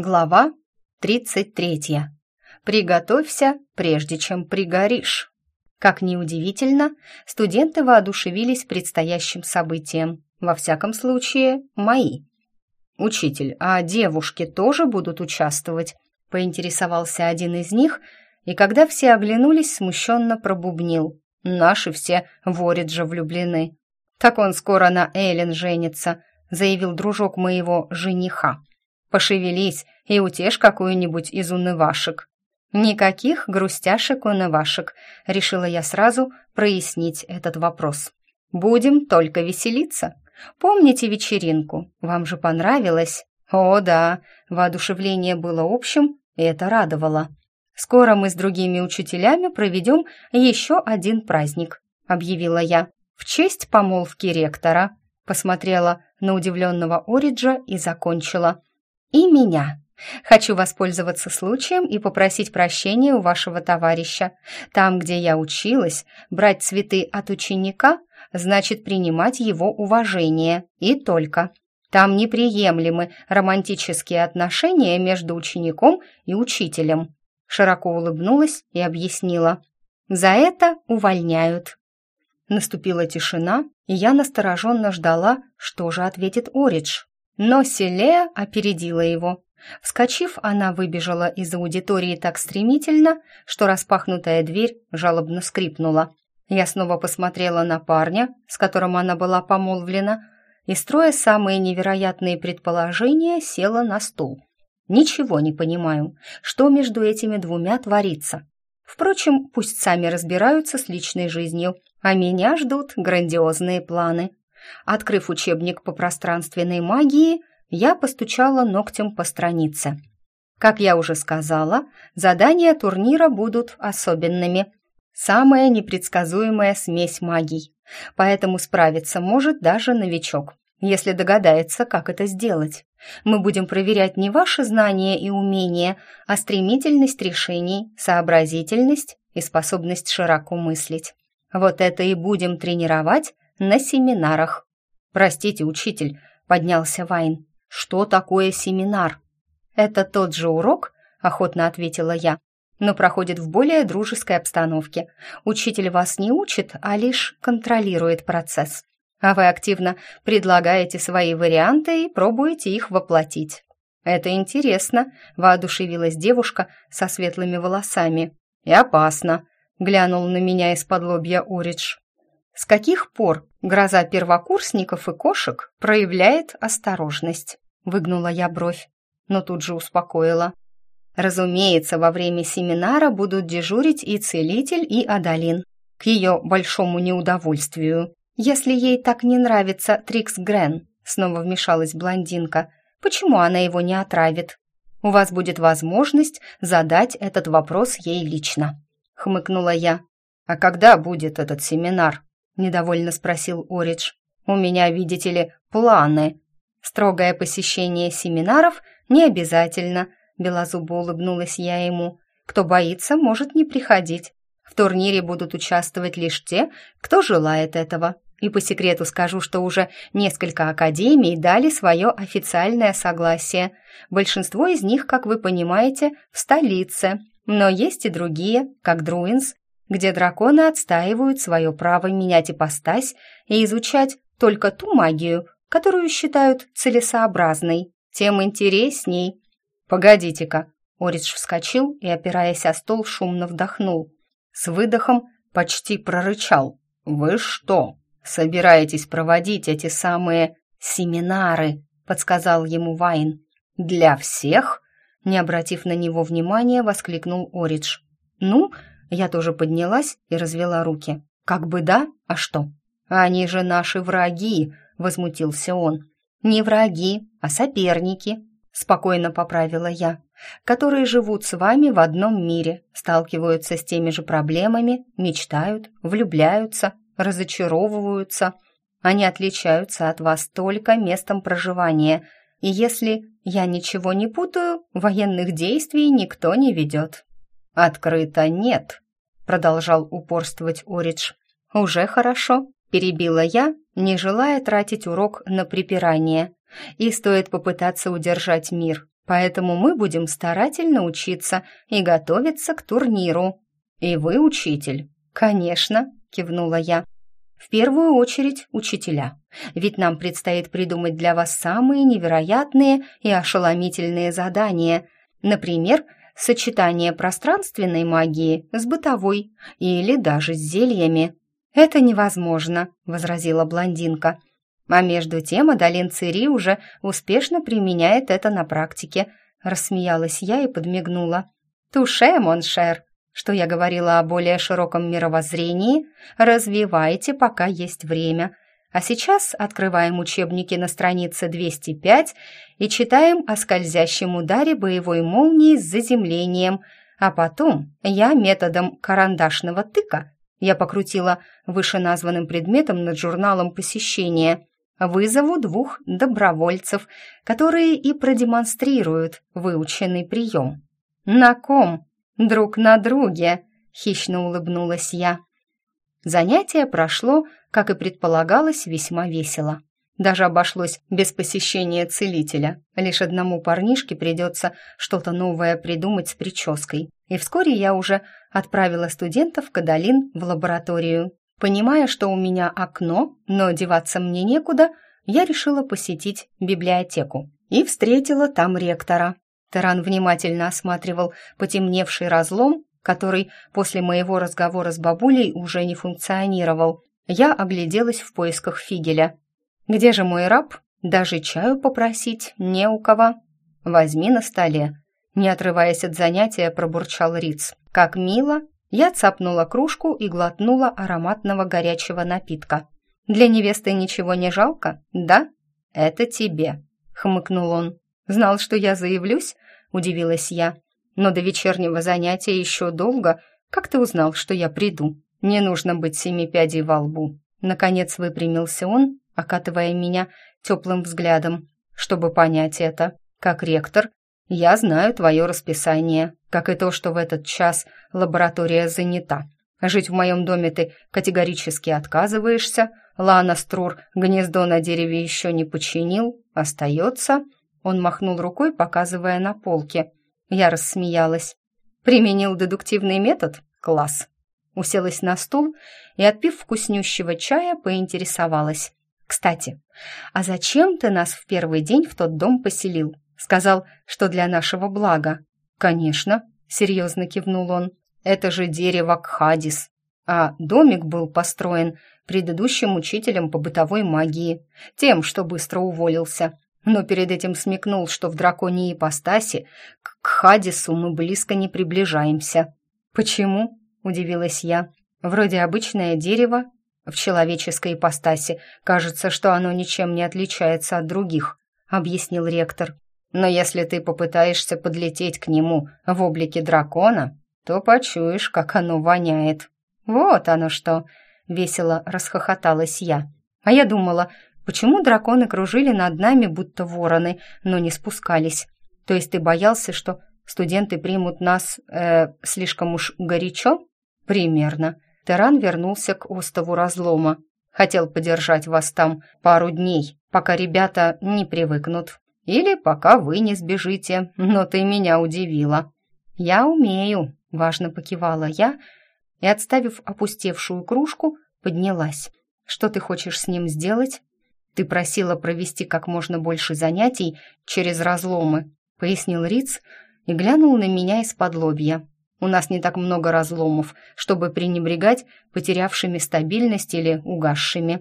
Глава 33. Приготовься, прежде чем пригоришь. Как ни удивительно, студенты воодушевились предстоящим событием. Во всяком случае, мои. «Учитель, а девушки тоже будут участвовать?» — поинтересовался один из них, и когда все оглянулись, смущенно пробубнил. «Наши все в Ориджа влюблены». «Так он скоро на Эллен женится», — заявил дружок моего жениха. Пошевелись и утешь какую-нибудь из унывашек». «Никаких грустяшек-унывашек», — решила я сразу прояснить этот вопрос. «Будем только веселиться. Помните вечеринку? Вам же понравилось?» «О, да!» — воодушевление было общим, и это радовало. «Скоро мы с другими учителями проведем еще один праздник», — объявила я, «в честь помолвки ректора». Посмотрела на удивленного Ориджа и закончила и меня. Хочу воспользоваться случаем и попросить прощения у вашего товарища. Там, где я училась, брать цветы от ученика значит принимать его уважение, и только. Там неприемлемы романтические отношения между учеником и учителем. Широко улыбнулась и объяснила. За это увольняют. Наступила тишина, и я настороженно ждала, что же ответит Оридж. Но Селея опередила его. Вскочив, она выбежала из аудитории так стремительно, что распахнутая дверь жалобно скрипнула. Я снова посмотрела на парня, с которым она была помолвлена, и, строя самые невероятные предположения, села на стул. Ничего не понимаю, что между этими двумя творится. Впрочем, пусть сами разбираются с личной жизнью, а меня ждут грандиозные планы. Открыв учебник по пространственной магии, я постучала ногтем по странице. Как я уже сказала, задания турнира будут особенными. Самая непредсказуемая смесь магий. Поэтому справиться может даже новичок, если догадается, как это сделать. Мы будем проверять не ваши знания и умения, а стремительность решений, сообразительность и способность широко мыслить. Вот это и будем тренировать на семинарах. «Простите, учитель», — поднялся Вайн. «Что такое семинар?» «Это тот же урок», — охотно ответила я, «но проходит в более дружеской обстановке. Учитель вас не учит, а лишь контролирует процесс. А вы активно предлагаете свои варианты и пробуете их воплотить». «Это интересно», — воодушевилась девушка со светлыми волосами. «И опасно», — глянул на меня из-под лобья Уридж. С каких пор гроза первокурсников и кошек проявляет осторожность? Выгнула я бровь, но тут же успокоила. Разумеется, во время семинара будут дежурить и целитель, и Адалин. К ее большому неудовольствию. Если ей так не нравится Трикс Грен, снова вмешалась блондинка, почему она его не отравит? У вас будет возможность задать этот вопрос ей лично. Хмыкнула я. А когда будет этот семинар? Недовольно спросил Оридж. У меня, видите ли, планы. Строгое посещение семинаров не обязательно, белозубо улыбнулась я ему. Кто боится, может не приходить. В турнире будут участвовать лишь те, кто желает этого. И по секрету скажу, что уже несколько академий дали свое официальное согласие. Большинство из них, как вы понимаете, в столице. Но есть и другие, как Друинс где драконы отстаивают свое право менять ипостась и изучать только ту магию, которую считают целесообразной, тем интересней. «Погодите-ка!» Оридж вскочил и, опираясь о стол, шумно вдохнул. С выдохом почти прорычал. «Вы что, собираетесь проводить эти самые семинары?» подсказал ему Вайн. «Для всех?» Не обратив на него внимания, воскликнул Оридж. «Ну, я тоже поднялась и развела руки. «Как бы да, а что?» «Они же наши враги!» — возмутился он. «Не враги, а соперники», — спокойно поправила я, «которые живут с вами в одном мире, сталкиваются с теми же проблемами, мечтают, влюбляются, разочаровываются. Они отличаются от вас только местом проживания, и если я ничего не путаю, военных действий никто не ведет. «Открыто нет», — продолжал упорствовать Оридж. «Уже хорошо», — перебила я, не желая тратить урок на припирание. «И стоит попытаться удержать мир. поэтому мы будем старательно учиться и готовиться к турниру». «И вы учитель?» «Конечно», — кивнула я. «В первую очередь учителя, ведь нам предстоит придумать для вас самые невероятные и ошеломительные задания. Например, сочетание пространственной магии с бытовой или даже с зельями». «Это невозможно», — возразила блондинка. А между тем Адалин Цири уже успешно применяет это на практике. Рассмеялась я и подмигнула. «Туше, моншер!» Что я говорила о более широком мировоззрении, развивайте, пока есть время. А сейчас открываем учебники на странице 205 и читаем о скользящем ударе боевой молнии с заземлением, а потом я методом карандашного тыка я покрутила вышеназванным предметом над журналом посещения вызову двух добровольцев, которые и продемонстрируют выученный прием. «На ком? Друг на друге!» — хищно улыбнулась я. Занятие прошло, как и предполагалось, весьма весело. Даже обошлось без посещения целителя. Лишь одному парнишке придется что-то новое придумать с прической. И вскоре я уже отправила студентов Кадалин в лабораторию. Понимая, что у меня окно, но деваться мне некуда, я решила посетить библиотеку и встретила там ректора. Таран внимательно осматривал потемневший разлом, который после моего разговора с бабулей уже не функционировал. Я огляделась в поисках фигеля. «Где же мой раб? Даже чаю попросить не у кого. Возьми на столе». Не отрываясь от занятия, пробурчал Риц. «Как мило!» Я цапнула кружку и глотнула ароматного горячего напитка. «Для невесты ничего не жалко, да?» «Это тебе», — хмыкнул он. «Знал, что я заявлюсь?» — удивилась я. «Но до вечернего занятия еще долго. Как ты узнал, что я приду? Не нужно быть семи пядей во лбу». Наконец выпрямился он, окатывая меня теплым взглядом, чтобы понять это. Как ректор, я знаю твое расписание, как и то, что в этот час лаборатория занята. Жить в моем доме ты категорически отказываешься. Лана Струр гнездо на дереве еще не починил. Остается...» Он махнул рукой, показывая на полке. Я рассмеялась. «Применил дедуктивный метод? Класс!» Уселась на стул и, отпив вкуснющего чая, поинтересовалась. «Кстати, а зачем ты нас в первый день в тот дом поселил? Сказал, что для нашего блага. «Конечно», — серьезно кивнул он. «Это же дерево Кхадис. А домик был построен предыдущим учителем по бытовой магии, тем, что быстро уволился. Но перед этим смекнул, что в драконьей ипостаси к Кхадису мы близко не приближаемся». «Почему?» — удивилась я. «Вроде обычное дерево, в человеческой ипостаси. Кажется, что оно ничем не отличается от других», — объяснил ректор. Но если ты попытаешься подлететь к нему в облике дракона, то почуешь, как оно воняет. Вот оно что!» — весело расхохоталась я. А я думала, почему драконы кружили над нами, будто вороны, но не спускались? То есть ты боялся, что студенты примут нас э, слишком уж горячо? Примерно. Теран вернулся к остову разлома. Хотел подержать вас там пару дней, пока ребята не привыкнут. Или пока вы не сбежите, но ты меня удивила». «Я умею», — важно покивала я и, отставив опустевшую кружку, поднялась. «Что ты хочешь с ним сделать?» «Ты просила провести как можно больше занятий через разломы», — пояснил Риц и глянул на меня из-под лобья. «У нас не так много разломов, чтобы пренебрегать потерявшими стабильность или угасшими».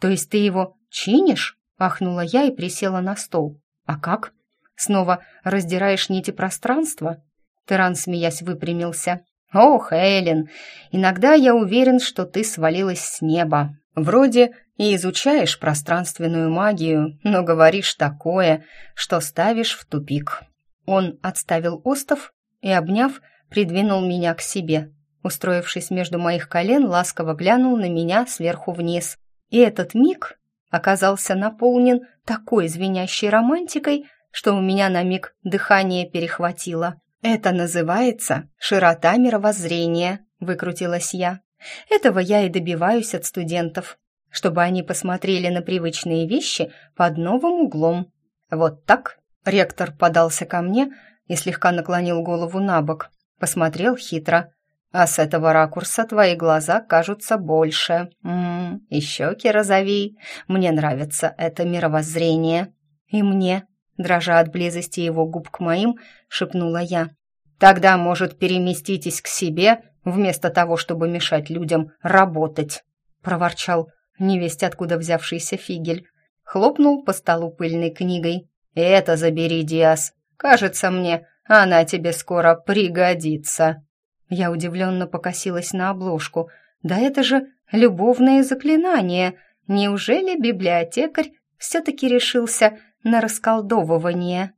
«То есть ты его чинишь?» — ахнула я и присела на стол. «А как? Снова раздираешь нити пространства?» Теран, смеясь, выпрямился. «Ох, Эллен, иногда я уверен, что ты свалилась с неба. Вроде и изучаешь пространственную магию, но говоришь такое, что ставишь в тупик». Он отставил остов и, обняв, придвинул меня к себе. Устроившись между моих колен, ласково глянул на меня сверху вниз. И этот миг оказался наполнен такой звенящей романтикой, что у меня на миг дыхание перехватило. «Это называется широта мировоззрения», — выкрутилась я. «Этого я и добиваюсь от студентов, чтобы они посмотрели на привычные вещи под новым углом. Вот так?» Ректор подался ко мне и слегка наклонил голову на бок, посмотрел хитро. «А с этого ракурса твои глаза кажутся больше. М -м, и щеки розовей. Мне нравится это мировоззрение». «И мне», дрожа от близости его губ к моим, шепнула я. «Тогда, может, переместитесь к себе, вместо того, чтобы мешать людям работать», проворчал невесть откуда взявшийся фигель. Хлопнул по столу пыльной книгой. «Это забери, Диас. Кажется мне, она тебе скоро пригодится». Я удивленно покосилась на обложку. «Да это же любовное заклинание! Неужели библиотекарь все-таки решился на расколдовывание?»